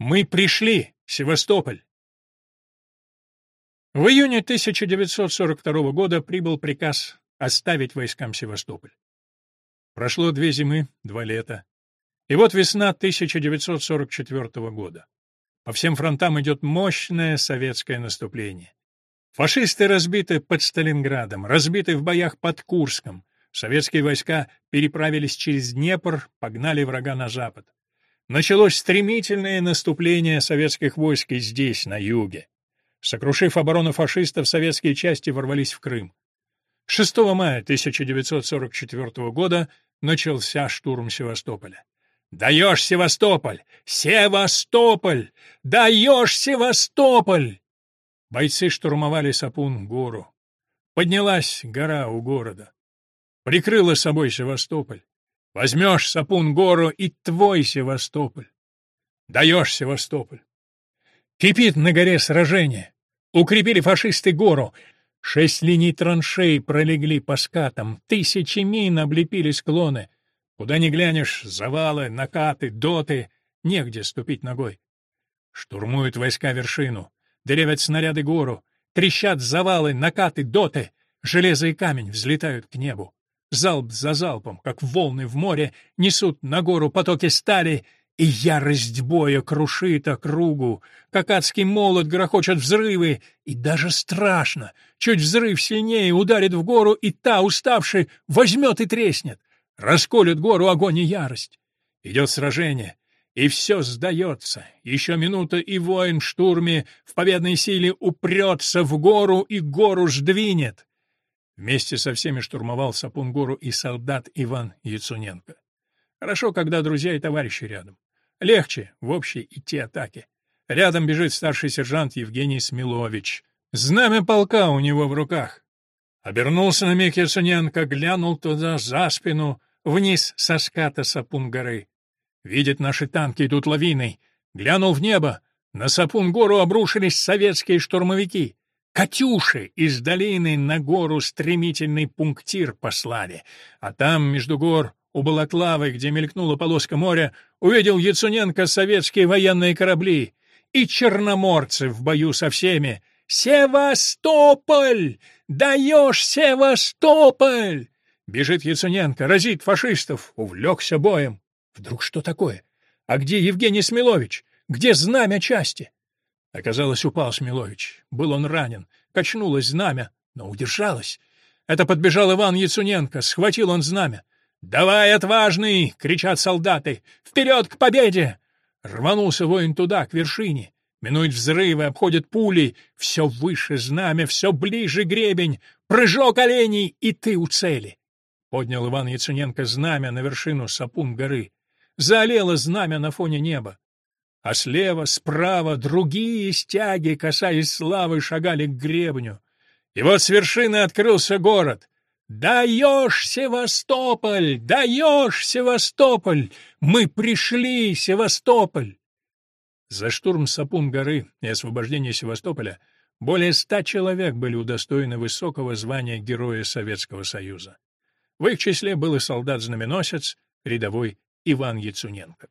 Мы пришли, Севастополь. В июне 1942 года прибыл приказ оставить войскам Севастополь. Прошло две зимы, два лета. И вот весна 1944 года. По всем фронтам идет мощное советское наступление. Фашисты разбиты под Сталинградом, разбиты в боях под Курском. Советские войска переправились через Днепр, погнали врага на запад. Началось стремительное наступление советских войск и здесь, на юге. Сокрушив оборону фашистов, советские части ворвались в Крым. 6 мая 1944 года начался штурм Севастополя. «Даешь, Севастополь! Севастополь! Даешь, Севастополь!» Бойцы штурмовали Сапун-гору. Поднялась гора у города. Прикрыла собой Севастополь. Возьмешь Сапун-гору и твой Севастополь. Даешь Севастополь. Кипит на горе сражение. Укрепили фашисты гору. Шесть линий траншей пролегли по скатам. Тысячи мин облепили склоны. Куда ни глянешь — завалы, накаты, доты. Негде ступить ногой. Штурмуют войска вершину. Деревят снаряды гору, трещат завалы, накаты, доты, железо и камень взлетают к небу. Залп за залпом, как волны в море, несут на гору потоки стали, и ярость боя крушит округу, как адский молот грохочет взрывы, и даже страшно. Чуть взрыв сильнее ударит в гору, и та, уставший, возьмет и треснет. Расколет гору огонь и ярость. Идет сражение, и все сдается. Еще минута, и воин в штурме в победной силе упрется в гору и гору сдвинет. Вместе со всеми штурмовал Сапун-гору и солдат Иван Яцуненко. Хорошо, когда друзья и товарищи рядом. Легче в общей идти атаке. Рядом бежит старший сержант Евгений Смилович. Знамя полка у него в руках. Обернулся на миг Яцуненко, глянул туда за спину, вниз со ската Сапун-горы. Видит, наши танки идут лавиной. Глянул в небо. На Сапун-гору обрушились советские штурмовики. «Катюши» из долины на гору стремительный пунктир послали. А там, между гор, у Балаклавы, где мелькнула полоска моря, увидел Яцуненко советские военные корабли. И черноморцы в бою со всеми. «Севастополь! Даешь Севастополь!» Бежит Яцуненко, разит фашистов, увлекся боем. Вдруг что такое? А где Евгений Смилович? Где знамя части? Оказалось, упал Смилович. Был он ранен. Качнулось знамя, но удержалось. Это подбежал Иван Яцуненко. Схватил он знамя. «Давай, отважный!» — кричат солдаты. «Вперед к победе!» Рванулся воин туда, к вершине. Минует взрывы, обходит пули. Все выше знамя, все ближе гребень. Прыжок оленей, и ты у цели. Поднял Иван Яцуненко знамя на вершину Сапун горы. Заолело знамя на фоне неба. А слева, справа другие стяги, касаясь славы, шагали к гребню. И вот с вершины открылся город. «Даешь, Севастополь! Даешь, Севастополь! Мы пришли, Севастополь!» За штурм Сапун-горы и освобождение Севастополя более ста человек были удостоены высокого звания Героя Советского Союза. В их числе был и солдат-знаменосец, рядовой Иван Яцуненко.